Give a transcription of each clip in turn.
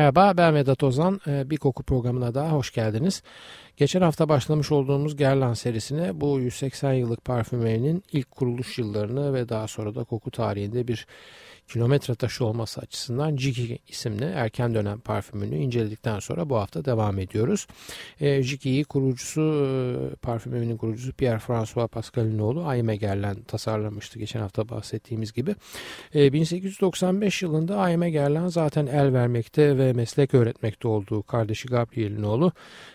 Merhaba ben Vedat Ozan. Ee, bir koku programına daha hoş geldiniz. Geçen hafta başlamış olduğumuz Gerlan serisine bu 180 yıllık parfümerinin ilk kuruluş yıllarını ve daha sonra da koku tarihinde bir kilometre taşı olması açısından Jiki isimli erken dönem parfümünü inceledikten sonra bu hafta devam ediyoruz. E, Jiki'yi kurucusu, e, kurucusu Pierre-François Pascal'in oğlu Aime Gerlen tasarlamıştı geçen hafta bahsettiğimiz gibi. E, 1895 yılında Aime Gerlen zaten el vermekte ve meslek öğretmekte olduğu kardeşi Gabriel'in oğlu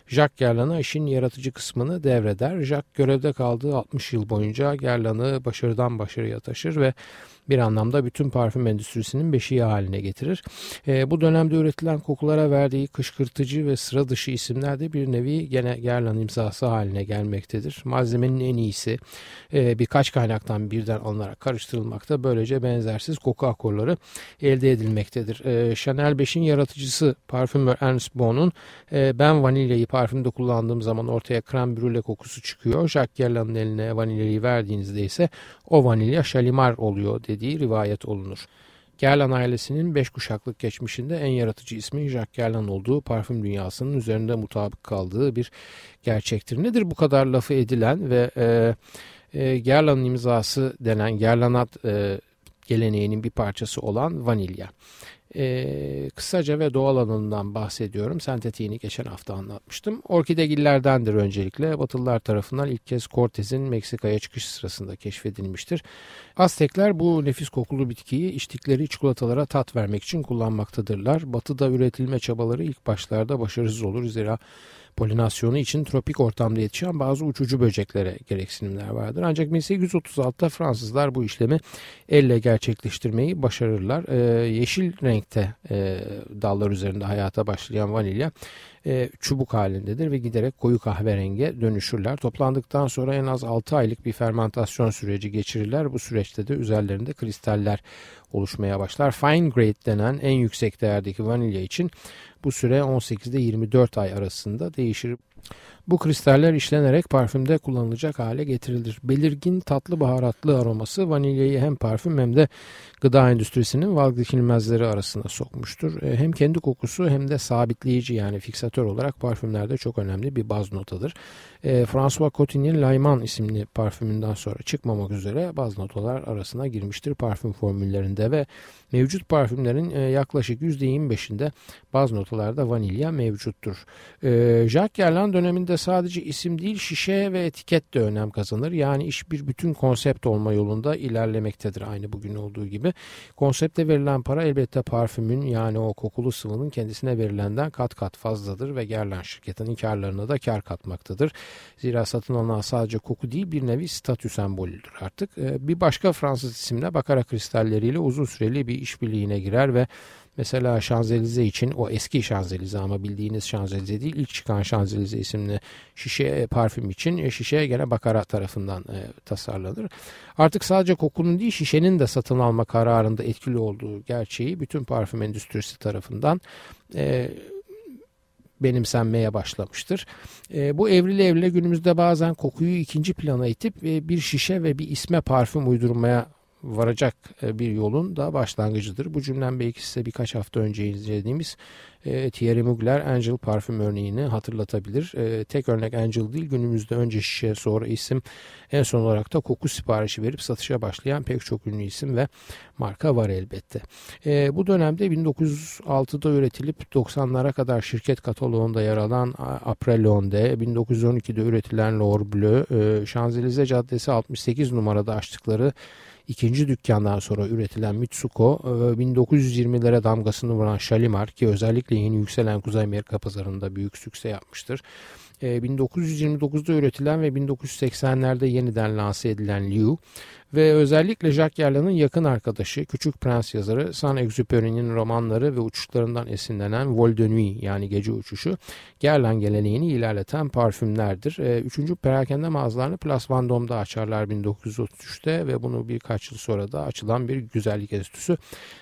Jacques Gerlan'a işin yaratıcı kısmını devreder. Jacques görevde kaldığı 60 yıl boyunca Gerlan'ı başarıdan başarıya taşır ve bir anlamda bütün parfüm endüstrisinin beşiği haline getirir. E, bu dönemde üretilen kokulara verdiği kışkırtıcı ve sıra dışı isimler de bir nevi gene Guerlain imzası haline gelmektedir. Malzemenin en iyisi e, birkaç kaynaktan birden alınarak karıştırılmakta. Böylece benzersiz koku akorları elde edilmektedir. E, Chanel 5'in yaratıcısı parfümör Ernst Bon'un e, ben vanilyayı parfümde kullandığım zaman ortaya krem brûle kokusu çıkıyor. Jacques Guerlain'in eline vanilyayı verdiğinizde ise o vanilya şalimar oluyor dediği rivayet olunur. Gerlan ailesinin beş kuşaklık geçmişinde en yaratıcı ismin Jacques Gerlan olduğu parfüm dünyasının üzerinde mutabık kaldığı bir gerçektir. Nedir bu kadar lafı edilen ve e, e, Gerlan'ın imzası denen Gerlanat e, geleneğinin bir parçası olan vanilya. E, kısaca ve doğal alanından bahsediyorum. Sentetiğini geçen hafta anlatmıştım. Orkidegillerdendir öncelikle. Batılılar tarafından ilk kez Cortez'in Meksika'ya çıkış sırasında keşfedilmiştir. Aztekler bu nefis kokulu bitkiyi içtikleri çikolatalara tat vermek için kullanmaktadırlar. Batıda üretilme çabaları ilk başlarda başarısız olur. Zira polinasyonu için tropik ortamda yetişen bazı uçucu böceklere gereksinimler vardır. Ancak 1836'da Fransızlar bu işlemi elle gerçekleştirmeyi başarırlar. Ee, yeşil renkte e, dallar üzerinde hayata başlayan vanilya e, çubuk halindedir ve giderek koyu kahverenge dönüşürler. Toplandıktan sonra en az 6 aylık bir fermentasyon süreci geçirirler. Bu süreçte de üzerlerinde kristaller oluşmaya başlar. Fine grade denen en yüksek değerdeki vanilya için bu süre 18 ile 24 ay arasında değişir. Bu kristaller işlenerek parfümde kullanılacak hale getirilir. Belirgin tatlı baharatlı aroması vanilyayı hem parfüm hem de gıda endüstrisinin vazgeçilmezleri arasına sokmuştur. E, hem kendi kokusu hem de sabitleyici yani fiksatör olarak parfümlerde çok önemli bir baz notadır. E, François Cotigny'in Layman isimli parfümünden sonra çıkmamak üzere baz notalar arasına girmiştir parfüm formüllerinde ve mevcut parfümlerin e, yaklaşık %25'inde baz notalarda vanilya mevcuttur. Jacques Guerlain döneminde sadece isim değil şişe ve etiket de önem kazanır. Yani iş bir bütün konsept olma yolunda ilerlemektedir aynı bugün olduğu gibi. Konsepte verilen para elbette parfümün yani o kokulu sıvının kendisine verilenden kat kat fazladır ve Guerlain şirketinin karlarına da kar katmaktadır. Zira satın alınan sadece koku değil bir nevi statü sembolüdür artık. Bir başka Fransız isimle bakara kristalleriyle uzun süreli bir işbirliğine girer ve Mesela Şanzelize için o eski Şanzelize ama bildiğiniz Şanzelize değil ilk çıkan Şanzelize isimli şişe e, parfüm için e, şişe gene Bakara tarafından e, tasarlanır. Artık sadece kokunun değil şişenin de satın alma kararında etkili olduğu gerçeği bütün parfüm endüstrisi tarafından e, benimsenmeye başlamıştır. E, bu evrile evrile günümüzde bazen kokuyu ikinci plana itip e, bir şişe ve bir isme parfüm uydurmaya varacak e, bir yolun da başlangıcıdır. Bu cümlem belki size birkaç hafta önce izlediğimiz e, Thierry Mugler Angel parfüm örneğini hatırlatabilir. E, tek örnek Angel değil günümüzde önce şişe sonra isim en son olarak da koku siparişi verip satışa başlayan pek çok ünlü isim ve marka var elbette. E, bu dönemde 1906'da üretilip 90'lara kadar şirket kataloğunda yer alan Aprelonde, 1912'de üretilen L'Or Bleu, e, Şanzelize Caddesi 68 numarada açtıkları ikinci dükkandan sonra üretilen Mitsuko 1920'lere damgasını vuran Shalimar ki özellikle yeni yükselen Kuzey Amerika pazarında büyük sükse yapmıştır. 1929'da üretilen ve 1980'lerde yeniden lanse edilen Liu ve özellikle Jacques Yerlan'ın yakın arkadaşı Küçük Prens yazarı Saint-Exupéry'nin romanları ve uçuşlarından esinlenen Vol de Nuit yani gece uçuşu Gerlan geleneğini ilerleten parfümlerdir. E, üçüncü perakende mağazalarını Place Vendôme'da açarlar 1933'te ve bunu birkaç yıl sonra da açılan bir güzellik enstitüsü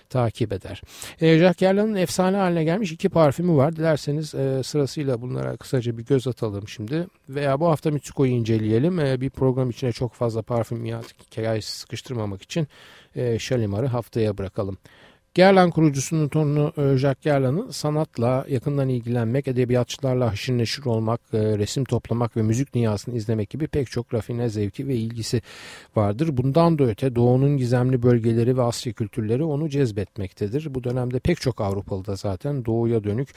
takip eder. E, Jacques Yerlan'ın efsane haline gelmiş iki parfümü var. Dilerseniz e, sırasıyla bunlara kısaca bir göz atalım şimdi. Veya bu hafta Mitsuko'yu inceleyelim. E, bir program içine çok fazla parfüm hikayesi sıkıştırmamak için e, Şalimar'ı haftaya bırakalım. Gerlan kurucusunun torunu e, Jacques Gerlan'ın sanatla yakından ilgilenmek, edebiyatçılarla haşır neşir olmak, e, resim toplamak ve müzik dünyasını izlemek gibi pek çok rafine zevki ve ilgisi vardır. Bundan da öte Doğu'nun gizemli bölgeleri ve Asya kültürleri onu cezbetmektedir. Bu dönemde pek çok Avrupalı da zaten Doğu'ya dönük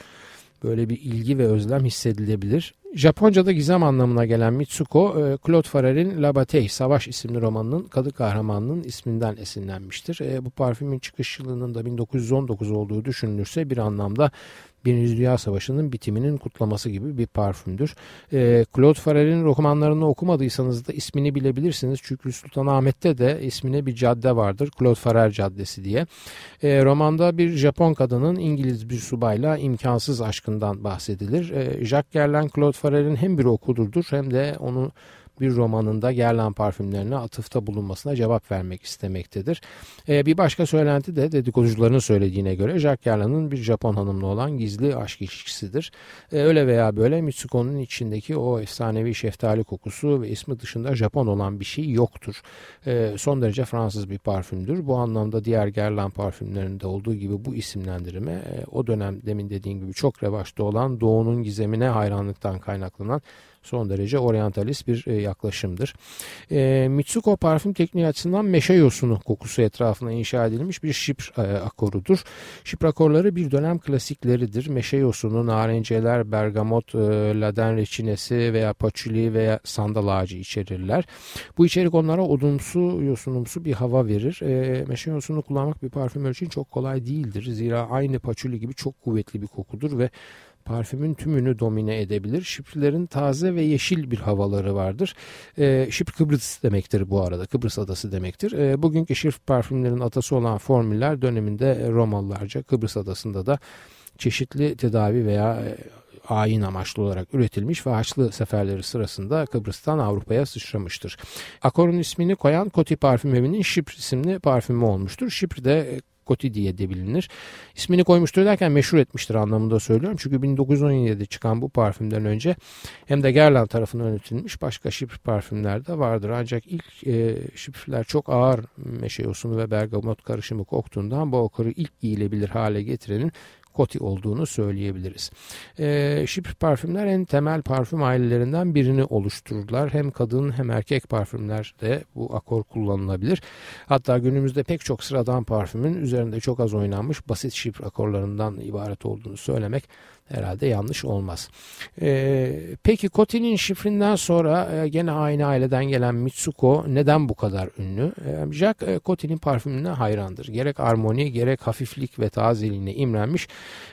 böyle bir ilgi ve özlem hissedilebilir. Japonca'da gizem anlamına gelen Mitsuko, e, Claude Farrell'in La Bataille, Savaş isimli romanının kadı kahramanının isminden esinlenmiştir. E, bu parfümün çıkış yılının da 1919 olduğu düşünülürse bir anlamda Birinci Dünya Savaşı'nın bitiminin kutlaması gibi bir parfümdür. E, Claude Farrell'in romanlarını okumadıysanız da ismini bilebilirsiniz. Çünkü Sultanahmet'te de ismine bir cadde vardır. Claude Farrell Caddesi diye. E, romanda bir Japon kadının İngiliz bir subayla imkansız aşkından bahsedilir. E, Jacques Gerlain Claude Farrell'in hem bir okududur hem de onu bir romanında Gerlan parfümlerine atıfta bulunmasına cevap vermek istemektedir. Ee, bir başka söylenti de dedikoducuların söylediğine göre Jacques Gerlan'ın bir Japon hanımla olan gizli aşk ilişkisidir. Ee, öyle veya böyle Mitsuko'nun içindeki o efsanevi şeftali kokusu ve ismi dışında Japon olan bir şey yoktur. Ee, son derece Fransız bir parfümdür. Bu anlamda diğer Gerlan parfümlerinde olduğu gibi bu isimlendirme e, o dönem demin dediğim gibi çok revaçta olan doğunun gizemine hayranlıktan kaynaklanan son derece oryantalist bir e, yaklaşımdır. E, Mitsuko parfüm tekniği açısından meşe yosunu kokusu etrafına inşa edilmiş bir şipr e, akorudur. Şipr akorları bir dönem klasikleridir. Meşe yosunu, narenceler, bergamot, e, laden reçinesi veya paçuli veya sandal ağacı içerirler. Bu içerik onlara odunsu, yosunumsu bir hava verir. E, meşe yosunu kullanmak bir parfüm için çok kolay değildir. Zira aynı paçuli gibi çok kuvvetli bir kokudur ve parfümün tümünü domine edebilir. Şifrelerin taze ve yeşil bir havaları vardır. E, Şifre Kıbrıs demektir bu arada. Kıbrıs adası demektir. E, bugünkü şifre parfümlerin atası olan formüller döneminde Romalılarca Kıbrıs adasında da çeşitli tedavi veya e, ayin amaçlı olarak üretilmiş ve Haçlı seferleri sırasında Kıbrıs'tan Avrupa'ya sıçramıştır. Akorun ismini koyan Koti Parfüm Evi'nin Şipr isimli parfümü olmuştur. Şipr Coty diye de bilinir. İsmini koymuştur derken meşhur etmiştir anlamında söylüyorum. Çünkü 1917'de çıkan bu parfümden önce hem de Guerlain tarafından üretilmiş başka şifre parfümler de vardır. Ancak ilk e, şifreler çok ağır meşe yosunu ve bergamot karışımı koktuğundan bu okuru ilk giyilebilir hale getirenin Coty olduğunu söyleyebiliriz. E, Şipr parfümler en temel parfüm ailelerinden birini oluştururlar. Hem kadın hem erkek parfümlerde bu akor kullanılabilir. Hatta günümüzde pek çok sıradan parfümün üzerinde çok az oynanmış basit şifre akorlarından ibaret olduğunu söylemek herhalde yanlış olmaz. Ee, peki Coty'nin şifrinden sonra e, gene aynı aileden gelen Mitsuko neden bu kadar ünlü? E, Jacques e, Coty'nin parfümüne hayrandır. Gerek armoni gerek hafiflik ve tazeliğine imrenmiş.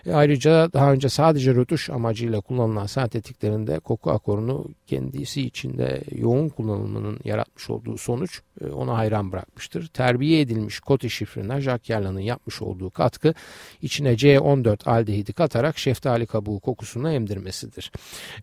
E, ayrıca daha önce sadece rötuş amacıyla kullanılan sentetiklerinde koku akorunu kendisi içinde yoğun kullanımının yaratmış olduğu sonuç e, ona hayran bırakmıştır. Terbiye edilmiş Coty şifrine Jacques Yerlan'ın yapmış olduğu katkı içine C14 aldehidi katarak şeftali şeftali kabuğu kokusunu emdirmesidir.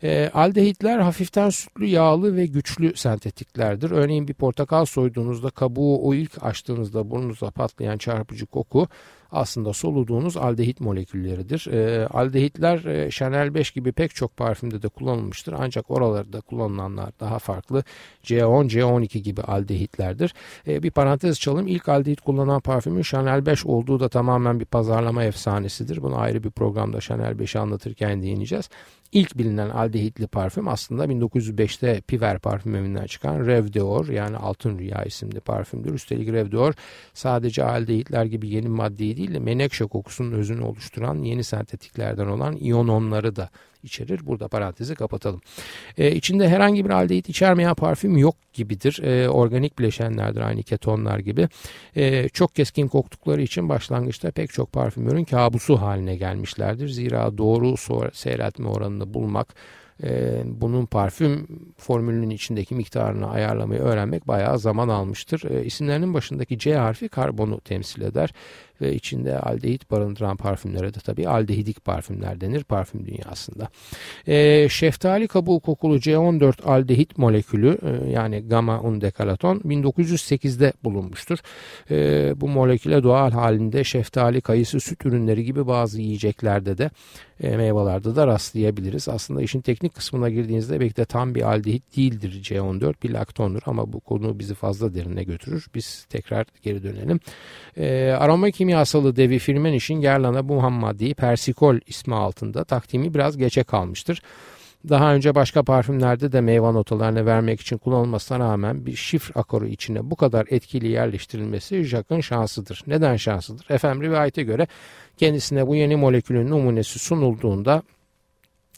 E, aldehitler hafiften sütlü, yağlı ve güçlü sentetiklerdir. Örneğin bir portakal soyduğunuzda kabuğu o ilk açtığınızda burnunuzda patlayan çarpıcı koku aslında soluduğunuz aldehit molekülleridir. E, aldehitler e, Chanel 5 gibi pek çok parfümde de kullanılmıştır. Ancak oralarda kullanılanlar daha farklı. C10, C12 gibi aldehitlerdir. E, bir parantez çalayım. İlk aldehit kullanan parfümün Chanel 5 olduğu da tamamen bir pazarlama efsanesidir. Bunu ayrı bir programda Chanel 5'i anlatırken değineceğiz. İlk bilinen aldehitli parfüm aslında 1905'te Piver parfüm evinden çıkan Rev d'Or yani Altın Rüya isimli parfümdür. Üstelik Rev d'Or sadece aldehitler gibi yeni maddeyi değil de menekşe kokusunun özünü oluşturan yeni sentetiklerden olan iyononları da içerir. Burada parantezi kapatalım. E, içinde herhangi bir aldehit içermeyen parfüm yok gibidir. E, organik bileşenlerdir aynı ketonlar gibi. E, çok keskin koktukları için başlangıçta pek çok parfümörün kabusu haline gelmişlerdir. Zira doğru seyreltme oranını bulmak e, bunun parfüm formülünün içindeki miktarını ayarlamayı öğrenmek bayağı zaman almıştır. E, isimlerinin başındaki C harfi karbonu temsil eder ve içinde aldehit barındıran parfümlere de tabii aldehidik parfümler denir parfüm dünyasında. E, şeftali kabuğu kokulu C14 aldehit molekülü e, yani gamma undekalaton 1908'de bulunmuştur. E, bu moleküle doğal halinde şeftali, kayısı, süt ürünleri gibi bazı yiyeceklerde de e, meyvelerde de rastlayabiliriz. Aslında işin teknik kısmına girdiğinizde belki de tam bir aldehit değildir C14 bir laktondur ama bu konu bizi fazla derine götürür. Biz tekrar geri dönelim. E, aroma kimyasalı devi firmen işin Gerlana bu ham maddeyi persikol ismi altında takdimi biraz geçe kalmıştır. Daha önce başka parfümlerde de meyve notalarını vermek için kullanılmasına rağmen bir şifr akoru içine bu kadar etkili yerleştirilmesi Jacques'ın şansıdır. Neden şansıdır? Efendim rivayete göre kendisine bu yeni molekülün numunesi sunulduğunda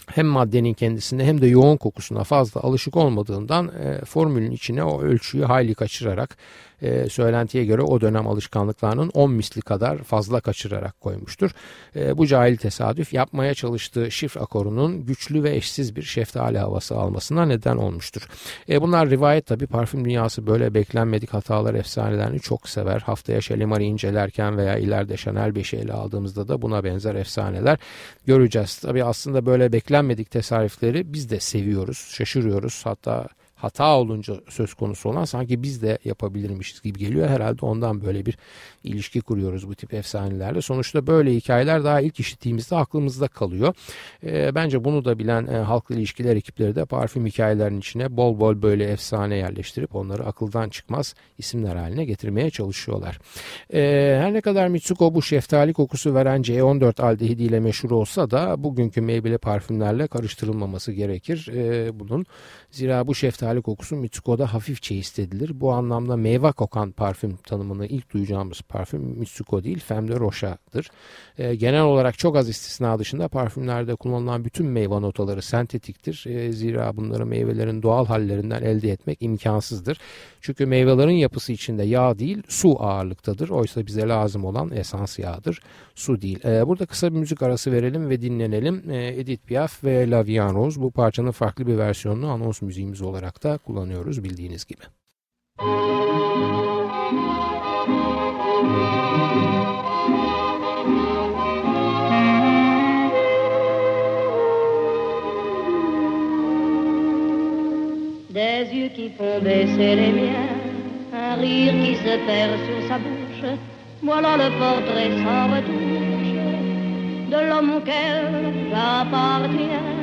hem maddenin kendisine hem de yoğun kokusuna fazla alışık olmadığından e, formülün içine o ölçüyü hayli kaçırarak e, söylentiye göre o dönem alışkanlıklarının 10 misli kadar fazla kaçırarak koymuştur. E, bu cahil tesadüf yapmaya çalıştığı şifre akorunun güçlü ve eşsiz bir şeftali havası almasına neden olmuştur. E, bunlar rivayet tabi parfüm dünyası böyle beklenmedik hatalar efsanelerini çok sever. Haftaya Şelimar'ı incelerken veya ileride Chanel 5'i ele aldığımızda da buna benzer efsaneler göreceğiz. Tabi aslında böyle beklenmedik tesadüfleri biz de seviyoruz, şaşırıyoruz. Hatta hata olunca söz konusu olan sanki biz de yapabilirmişiz gibi geliyor. Herhalde ondan böyle bir ilişki kuruyoruz bu tip efsanelerle. Sonuçta böyle hikayeler daha ilk işittiğimizde aklımızda kalıyor. E, bence bunu da bilen e, halkla ilişkiler ekipleri de parfüm hikayelerinin içine bol bol böyle efsane yerleştirip onları akıldan çıkmaz isimler haline getirmeye çalışıyorlar. E, her ne kadar Mitsuko bu şeftali kokusu veren C14 aldehidiyle meşhur olsa da bugünkü meybile parfümlerle karıştırılmaması gerekir e, bunun. Zira bu şeftali kokusu Mitsuko'da hafifçe hissedilir. Bu anlamda meyve kokan parfüm tanımını ilk duyacağımız parfüm Mitsuko değil Femme de Roche'dır. E, genel olarak çok az istisna dışında parfümlerde kullanılan bütün meyve notaları sentetiktir. E, zira bunları meyvelerin doğal hallerinden elde etmek imkansızdır. Çünkü meyvelerin yapısı içinde yağ değil su ağırlıktadır. Oysa bize lazım olan esans yağdır. Su değil. E, burada kısa bir müzik arası verelim ve dinlenelim. E, Edith Piaf ve La Vie Rose bu parçanın farklı bir versiyonunu anons müziğimiz olarak da kullanıyoruz bildiğiniz. Des yeux qui font baisser les miens, un rire qui se perd sur sa bouche, voilà le portrait sans retouche de l'homme auquel j'appartiens.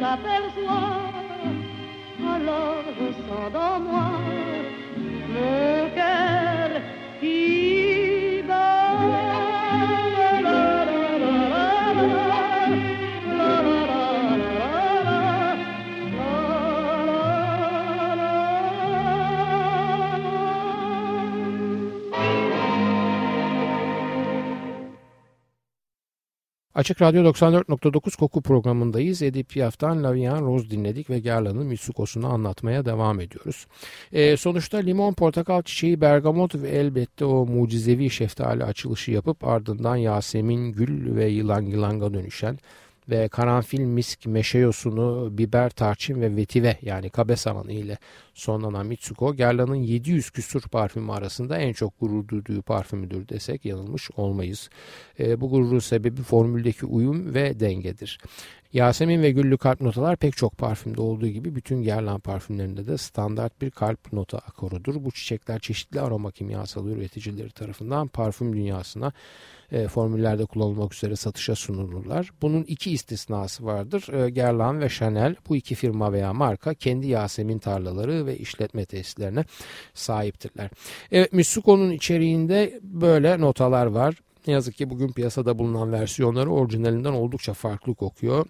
T'aperçois, alors je sens dans moi mon cœur Açık Radyo 94.9 Koku programındayız. Edip Piaf'tan Lavian Rose dinledik ve Gerla'nın Mitsuko'sunu anlatmaya devam ediyoruz. E, sonuçta limon, portakal çiçeği, bergamot ve elbette o mucizevi şeftali açılışı yapıp ardından Yasemin, gül ve yılan yılanga dönüşen ve karanfil, misk, meşe yosunu, biber, tarçın ve vetive yani kabe samanı ile sonlanan Mitsuko, Gerla'nın 700 küsur parfümü arasında en çok gurur duyduğu parfümüdür desek yanılmış olmayız. E, bu gururun sebebi formüldeki uyum ve dengedir. Yasemin ve güllü kalp notalar pek çok parfümde olduğu gibi bütün Guerlain parfümlerinde de standart bir kalp nota akorudur. Bu çiçekler çeşitli aroma kimyasalı üreticileri tarafından parfüm dünyasına e, formüllerde kullanılmak üzere satışa sunulurlar. Bunun iki istisnası vardır. E, Guerlain ve Chanel bu iki firma veya marka kendi Yasemin tarlaları ve işletme tesislerine sahiptirler. Evet Mitsuko'nun içeriğinde böyle notalar var. Ne yazık ki bugün piyasada bulunan versiyonları orijinalinden oldukça farklı kokuyor.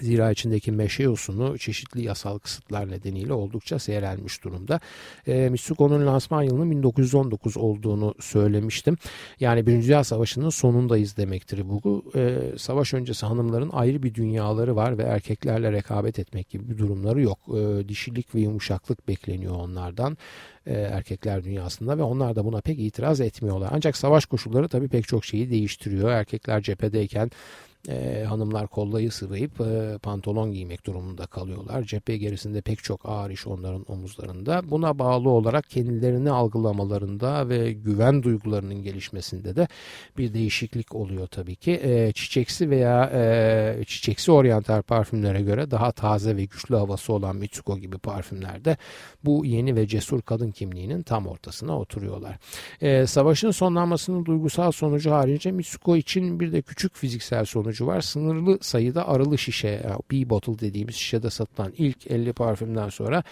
Zira içindeki meşe yosunu çeşitli yasal kısıtlar nedeniyle oldukça seyrelmiş durumda. E, Mitsuko'nun lansman yılının 1919 olduğunu söylemiştim. Yani Birinci Dünya Savaşı'nın sonundayız demektir bu. E, savaş öncesi hanımların ayrı bir dünyaları var ve erkeklerle rekabet etmek gibi bir durumları yok. E, dişilik ve yumuşaklık bekleniyor onlardan erkekler dünyasında ve onlar da buna pek itiraz etmiyorlar. Ancak savaş koşulları tabii pek çok şeyi değiştiriyor. Erkekler cephedeyken e, hanımlar kollayı sıvayıp e, pantolon giymek durumunda kalıyorlar. Cephe gerisinde pek çok ağır iş onların omuzlarında. Buna bağlı olarak kendilerini algılamalarında ve güven duygularının gelişmesinde de bir değişiklik oluyor tabii ki. E, çiçeksi veya e, çiçeksi oryantal parfümlere göre daha taze ve güçlü havası olan Mitsuko gibi parfümlerde bu yeni ve cesur kadın kimliğinin tam ortasına oturuyorlar. E, savaşın sonlanmasının duygusal sonucu harici Mitsuko için bir de küçük fiziksel sonucu sonucu var. Sınırlı sayıda arılı şişe, B-bottle dediğimiz şişede satılan ilk 50 parfümden sonra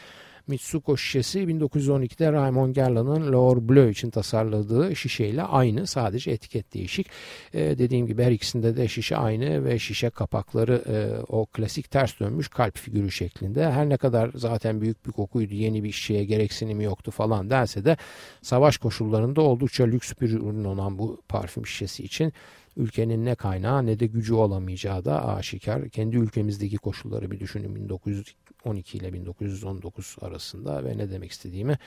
Mitsuko şişesi 1912'de Raymond Gerland'ın L'Or Bleu için tasarladığı şişeyle aynı. Sadece etiket değişik. Ee, dediğim gibi her ikisinde de şişe aynı ve şişe kapakları e, o klasik ters dönmüş kalp figürü şeklinde. Her ne kadar zaten büyük bir kokuydu, yeni bir şişeye gereksinimi yoktu falan derse de savaş koşullarında oldukça lüks bir ürün olan bu parfüm şişesi için ülkenin ne kaynağı ne de gücü olamayacağı da aşikar. Kendi ülkemizdeki koşulları bir düşünün 1912 ile 1919 arasında ve ne demek istediğimi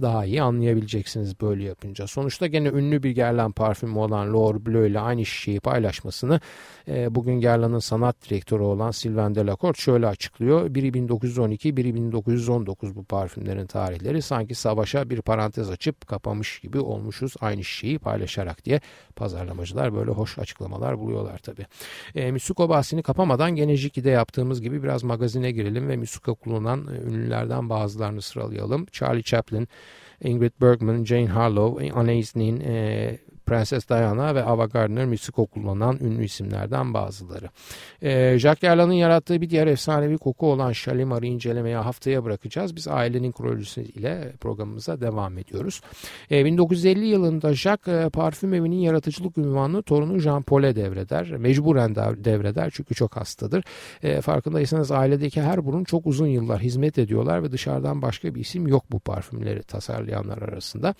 daha iyi anlayabileceksiniz böyle yapınca. Sonuçta gene ünlü bir Guerlain parfümü olan L'Or Bleu ile aynı şişeyi paylaşmasını e, bugün Guerlain'ın sanat direktörü olan Sylvain Delacourt şöyle açıklıyor. Biri 1912, biri 1919 bu parfümlerin tarihleri sanki savaşa bir parantez açıp kapamış gibi olmuşuz aynı şişeyi paylaşarak diye pazarlamacılar böyle hoş açıklamalar buluyorlar tabi. E, Mitsuko bahsini kapamadan gene Jiki'de yaptığımız gibi biraz magazine girelim ve Mitsuko kullanan e, ünlülerden bazılarını sıralayalım. Charlie Chaplin, Ingrid Bergman, Jane Harlow on evening eh, Prenses Diana ve Ava Gardner Mitsuko kullanan ünlü isimlerden bazıları. E, Jacques Erland'ın yarattığı bir diğer efsanevi koku olan Shalimar'ı incelemeye haftaya bırakacağız. Biz ailenin kronolojisi ile programımıza devam ediyoruz. E, 1950 yılında Jacques e, parfüm evinin yaratıcılık ünvanını torunu Jean Paul'e devreder. Mecburen devreder çünkü çok hastadır. E, farkındaysanız ailedeki her burun çok uzun yıllar hizmet ediyorlar ve dışarıdan başka bir isim yok bu parfümleri tasarlayanlar arasında.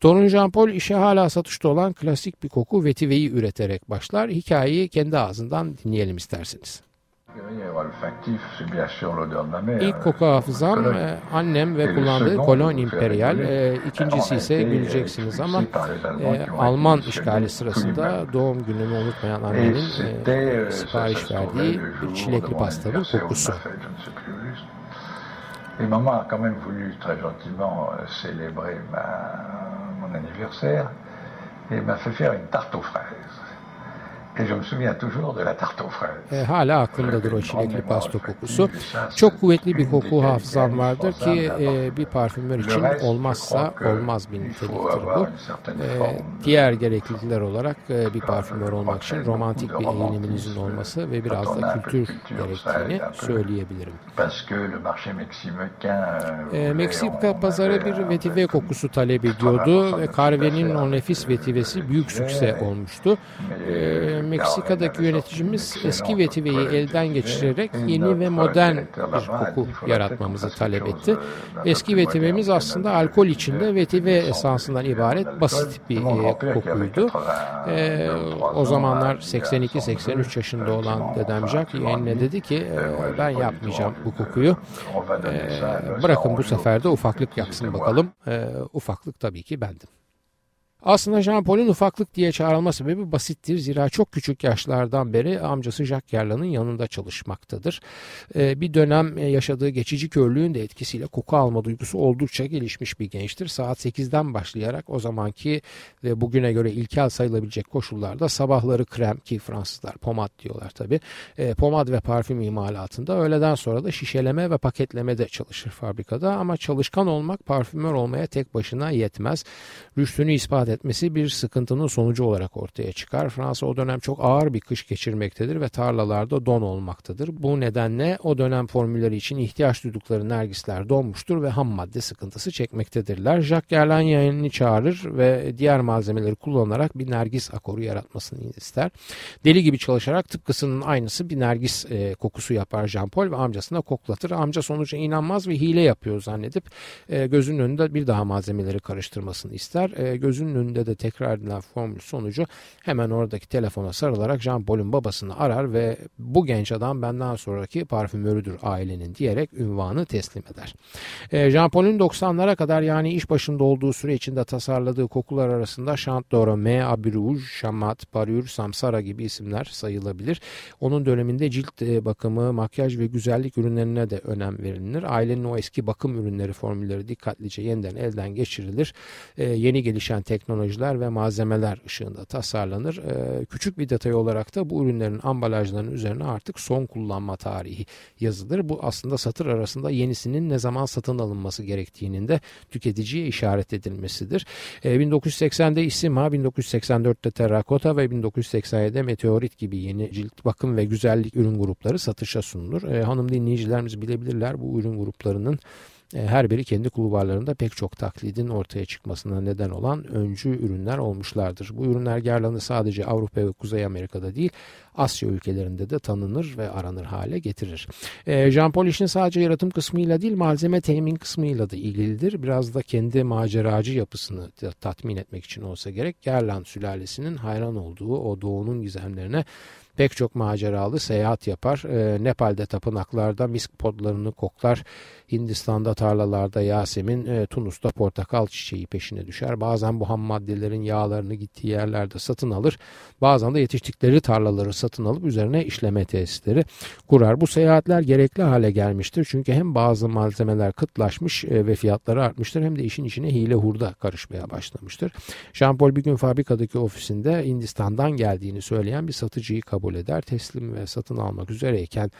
Torun Jean Paul işe hala satışta olan klasik bir koku vetiveyi üreterek başlar. Hikayeyi kendi ağzından dinleyelim isterseniz. İlk koku hafızam e, annem ve kullandığı kolon imperial. E, ikincisi ise güleceksiniz ama e, Alman işgali sırasında doğum gününü unutmayan annenin e, sipariş verdiği bir çilekli pastanın kokusu. Et maman a quand même voulu très gentiment euh, célébrer ma, mon anniversaire et m'a fait faire une tarte aux fraises. E, hala aklımdadır o çilekli pasto kokusu. Çok kuvvetli bir koku hafızam vardır ki e, bir parfümör için olmazsa olmaz bir niteliktir bu. E, diğer gereklilikler olarak e, bir parfümör olmak için romantik bir eğiliminizin olması ve biraz da kültür gerektiğini söyleyebilirim. E, Meksika pazarı bir vetive kokusu talep ediyordu ve Carve'nin o nefis vetivesi büyük sükse olmuştu. E, Meksika'daki yöneticimiz eski vetiveyi elden geçirerek yeni ve modern bir koku yaratmamızı talep etti. Eski vetivemiz aslında alkol içinde vetive esansından ibaret basit bir e, kokuydu. E, o zamanlar 82-83 yaşında olan dedem Jack yeğenine dedi ki e, ben yapmayacağım bu kokuyu. E, bırakın bu sefer de ufaklık yaksın bakalım. E, ufaklık tabii ki bendim. Aslında Jean Paul'un ufaklık diye çağrılma sebebi basittir. Zira çok küçük yaşlardan beri amcası Jacques Gerland'ın yanında çalışmaktadır. Ee, bir dönem e, yaşadığı geçici körlüğün de etkisiyle koku alma duygusu oldukça gelişmiş bir gençtir. Saat 8'den başlayarak o zamanki ve bugüne göre ilkel sayılabilecek koşullarda sabahları krem ki Fransızlar pomad diyorlar tabi. E, pomad ve parfüm imalatında öğleden sonra da şişeleme ve paketlemede çalışır fabrikada ama çalışkan olmak parfümör olmaya tek başına yetmez. Rüştünü ispat etmesi bir sıkıntının sonucu olarak ortaya çıkar. Fransa o dönem çok ağır bir kış geçirmektedir ve tarlalarda don olmaktadır. Bu nedenle o dönem formülleri için ihtiyaç duydukları nergisler donmuştur ve ham madde sıkıntısı çekmektedirler. Jacques Gerlain yayınını çağırır ve diğer malzemeleri kullanarak bir nergis akoru yaratmasını ister. Deli gibi çalışarak tıpkısının aynısı bir nergis e, kokusu yapar Jean Paul ve amcasına koklatır. Amca sonuca inanmaz ve hile yapıyor zannedip e, gözünün önünde bir daha malzemeleri karıştırmasını ister. E, gözünün önünde de tekrar edilen formül sonucu hemen oradaki telefona sarılarak Jean Paul'un babasını arar ve bu genç adam benden sonraki parfümörüdür ailenin diyerek ünvanı teslim eder. E, Jean Paul'un 90'lara kadar yani iş başında olduğu süre içinde tasarladığı kokular arasında Chant d'Orome, Abbey Rouge, Chamat, Parure, Samsara gibi isimler sayılabilir. Onun döneminde cilt e, bakımı, makyaj ve güzellik ürünlerine de önem verilir. Ailenin o eski bakım ürünleri formülleri dikkatlice yeniden elden geçirilir. E, yeni gelişen teknoloji teknolojiler ve malzemeler ışığında tasarlanır. Ee, küçük bir detay olarak da bu ürünlerin ambalajlarının üzerine artık son kullanma tarihi yazılır. Bu aslında satır arasında yenisinin ne zaman satın alınması gerektiğinin de tüketiciye işaret edilmesidir. 1980'de Isima, 1984'te Terracotta ve 1987'de Meteorit gibi yeni cilt bakım ve güzellik ürün grupları satışa sunulur. Ee, hanım dinleyicilerimiz bilebilirler bu ürün gruplarının e, her biri kendi kulvarlarında pek çok taklidin ortaya çıkmasına neden olan öncü ürünler olmuşlardır. Bu ürünler Gerland'ı sadece Avrupa ve Kuzey Amerika'da değil Asya ülkelerinde de tanınır ve aranır hale getirir. E, Jean Paul işin sadece yaratım kısmıyla değil malzeme temin kısmıyla da ilgilidir. Biraz da kendi maceracı yapısını tatmin etmek için olsa gerek Gerland sülalesinin hayran olduğu o doğunun gizemlerine pek çok maceralı seyahat yapar. E, Nepal'de tapınaklarda misk podlarını koklar. Hindistan'da tarlalarda Yasemin, e, Tunus'ta portakal çiçeği peşine düşer. Bazen bu ham maddelerin yağlarını gittiği yerlerde satın alır. Bazen de yetiştikleri tarlaları satın alıp üzerine işleme tesisleri kurar. Bu seyahatler gerekli hale gelmiştir. Çünkü hem bazı malzemeler kıtlaşmış e, ve fiyatları artmıştır hem de işin içine hile hurda karışmaya başlamıştır. Jean Paul bir gün fabrikadaki ofisinde Hindistan'dan geldiğini söyleyen bir satıcıyı kabul eder. Teslim ve satın almak üzereyken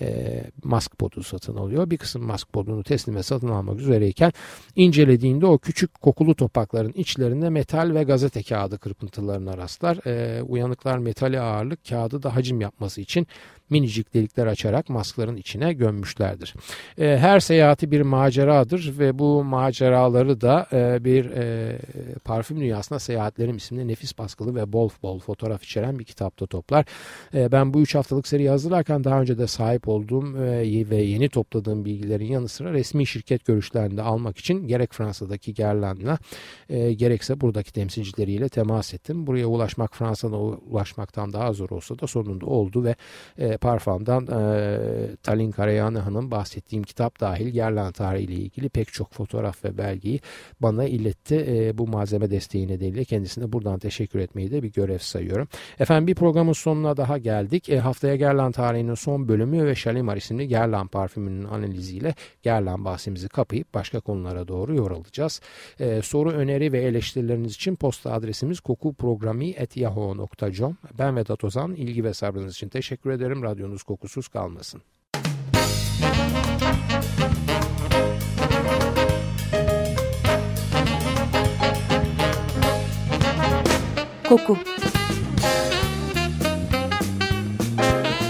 e, mask podu satın alıyor. Bir kısım mask podunu teslim ve satın almak üzereyken incelediğinde o küçük kokulu topakların içlerinde metal ve gazete kağıdı kırpıntılarına rastlar. E, uyanıklar metali ağırlık kağıdı da hacim yapması için minicik delikler açarak maskların içine gömmüşlerdir. E, her seyahati bir maceradır ve bu maceraları da e, bir e, parfüm dünyasına Seyahatlerim isimli nefis baskılı ve bol bol fotoğraf içeren bir kitapta toplar. E, ben bu üç haftalık seriyi hazırlarken daha önce de sahip olduğum e, ve yeni topladığım bilgilerin yanı sıra resmi şirket görüşlerinde almak için gerek Fransa'daki Gerland'la e, gerekse buradaki temsilcileriyle temas ettim. Buraya ulaşmak Fransa'da ulaşmaktan daha zor olsa da sonunda oldu ve e, Parfum'dan e, Talin Karayanlıhan'ın bahsettiğim kitap dahil Gerlan tarihi ile ilgili pek çok fotoğraf ve belgeyi bana iletti. Bu malzeme desteği nedeniyle kendisine buradan teşekkür etmeyi de bir görev sayıyorum. Efendim bir programın sonuna daha geldik. Haftaya Gerlan tarihinin son bölümü ve Shalimar isimli Gerlan parfümünün analiziyle Gerlan bahsimizi kapayıp başka konulara doğru yol alacağız. E, soru, öneri ve eleştirileriniz için posta adresimiz kokuprogrami.yahoo.com Ben Vedat Ozan. İlgi ve sabrınız için teşekkür ederim. Radyonuz kokusuz kalmasın. Koku